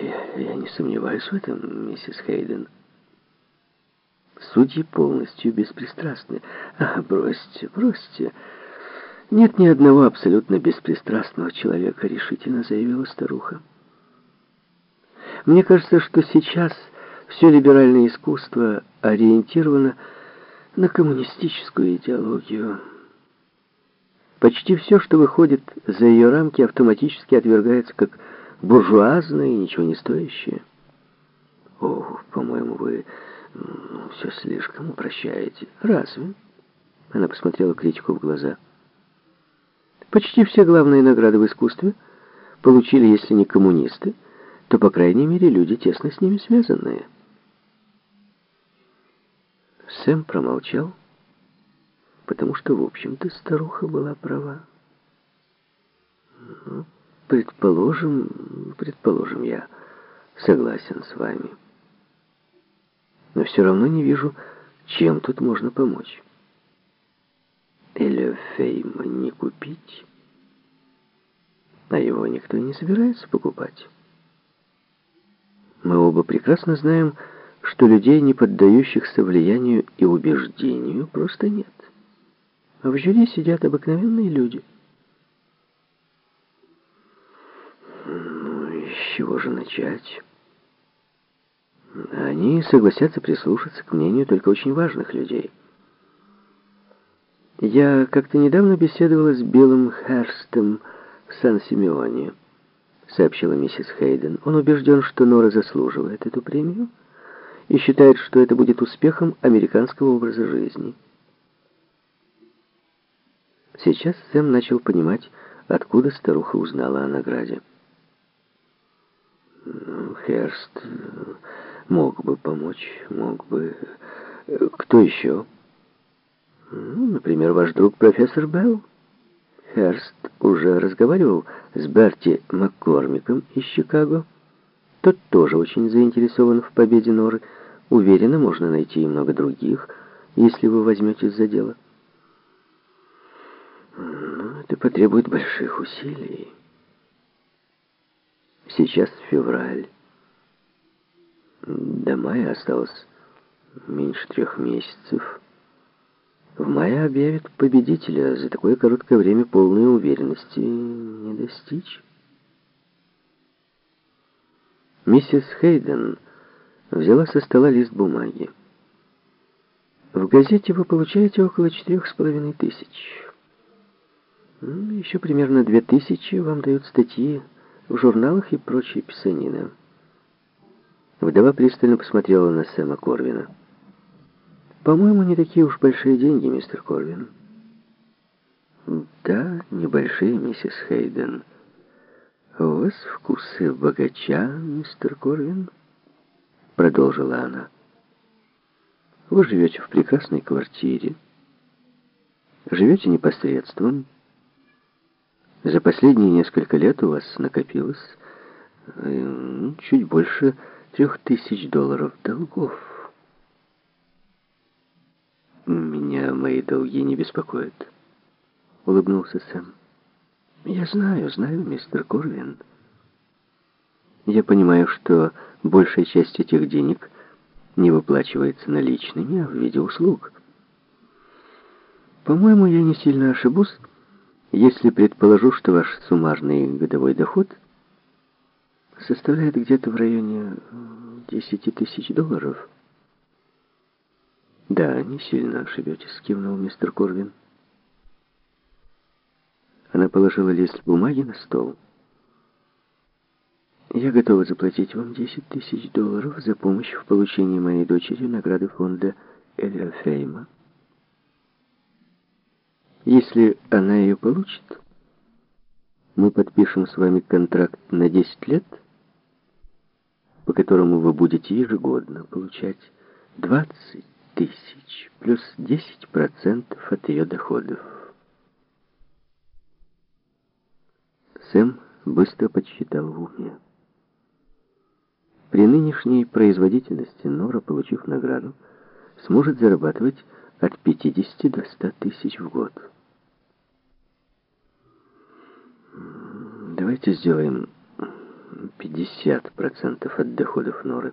Я, не сомневаюсь в этом, миссис Хейден. Судьи полностью беспристрастны. А, бросьте, бросьте. Нет ни одного абсолютно беспристрастного человека, решительно заявила старуха. Мне кажется, что сейчас все либеральное искусство ориентировано на коммунистическую идеологию. Почти все, что выходит за ее рамки, автоматически отвергается как буржуазное и ничего не стоящее. О, по-моему, вы ну, все слишком упрощаете. Разве? Она посмотрела критику в глаза. Почти все главные награды в искусстве получили, если не коммунисты, то, по крайней мере, люди, тесно с ними связанные. Сэм промолчал, потому что, в общем-то, старуха была права. Ну, предположим, предположим, я согласен с вами. Но все равно не вижу, чем тут можно помочь. Элеофейма не купить, а его никто не собирается покупать. Мы оба прекрасно знаем, что людей, не поддающихся влиянию и убеждению, просто нет. А в жюри сидят обыкновенные люди. Ну, с чего же начать? Они согласятся прислушаться к мнению только очень важных людей. Я как-то недавно беседовала с Биллом Херстом в Сан-Симеоне, сообщила миссис Хейден. Он убежден, что Нора заслуживает эту премию и считает, что это будет успехом американского образа жизни. Сейчас Сэм начал понимать, откуда старуха узнала о награде. Херст мог бы помочь, мог бы... Кто еще? Ну, например, ваш друг профессор Белл. Херст уже разговаривал с Берти Маккормиком из Чикаго. Тот тоже очень заинтересован в победе Норы. Уверенно, можно найти и много других, если вы возьметесь за дело. Но это потребует больших усилий. Сейчас февраль. До мая осталось меньше трех месяцев. В мае объявят победителя. За такое короткое время полной уверенности не достичь. Миссис Хейден взяла со стола лист бумаги. В газете вы получаете около четырех с половиной тысяч. Ну, еще примерно две тысячи вам дают статьи в журналах и прочие писанины. Вдова пристально посмотрела на Сэма Корвина. «По-моему, не такие уж большие деньги, мистер Корвин». «Да, небольшие, миссис Хейден. У вас вкусы богача, мистер Корвин?» Продолжила она. «Вы живете в прекрасной квартире, живете непосредством. За последние несколько лет у вас накопилось э, чуть больше трех тысяч долларов долгов. «Меня мои долги не беспокоят», — улыбнулся Сэм. «Я знаю, знаю, мистер Корвин. Я понимаю, что большая часть этих денег не выплачивается наличными, а в виде услуг. По-моему, я не сильно ошибусь, если предположу, что ваш суммарный годовой доход — составляет где-то в районе 10 тысяч долларов. Да, не сильно ошибетесь, кивнул мистер Корвин. Она положила лист бумаги на стол. Я готова заплатить вам 10 тысяч долларов за помощь в получении моей дочери награды фонда Фейма. Если она ее получит, мы подпишем с вами контракт на 10 лет — по которому вы будете ежегодно получать 20 тысяч плюс 10% от ее доходов. Сэм быстро подсчитал в уме. При нынешней производительности Нора, получив награду, сможет зарабатывать от 50 до 100 тысяч в год. Давайте сделаем 50% от доходов Норы.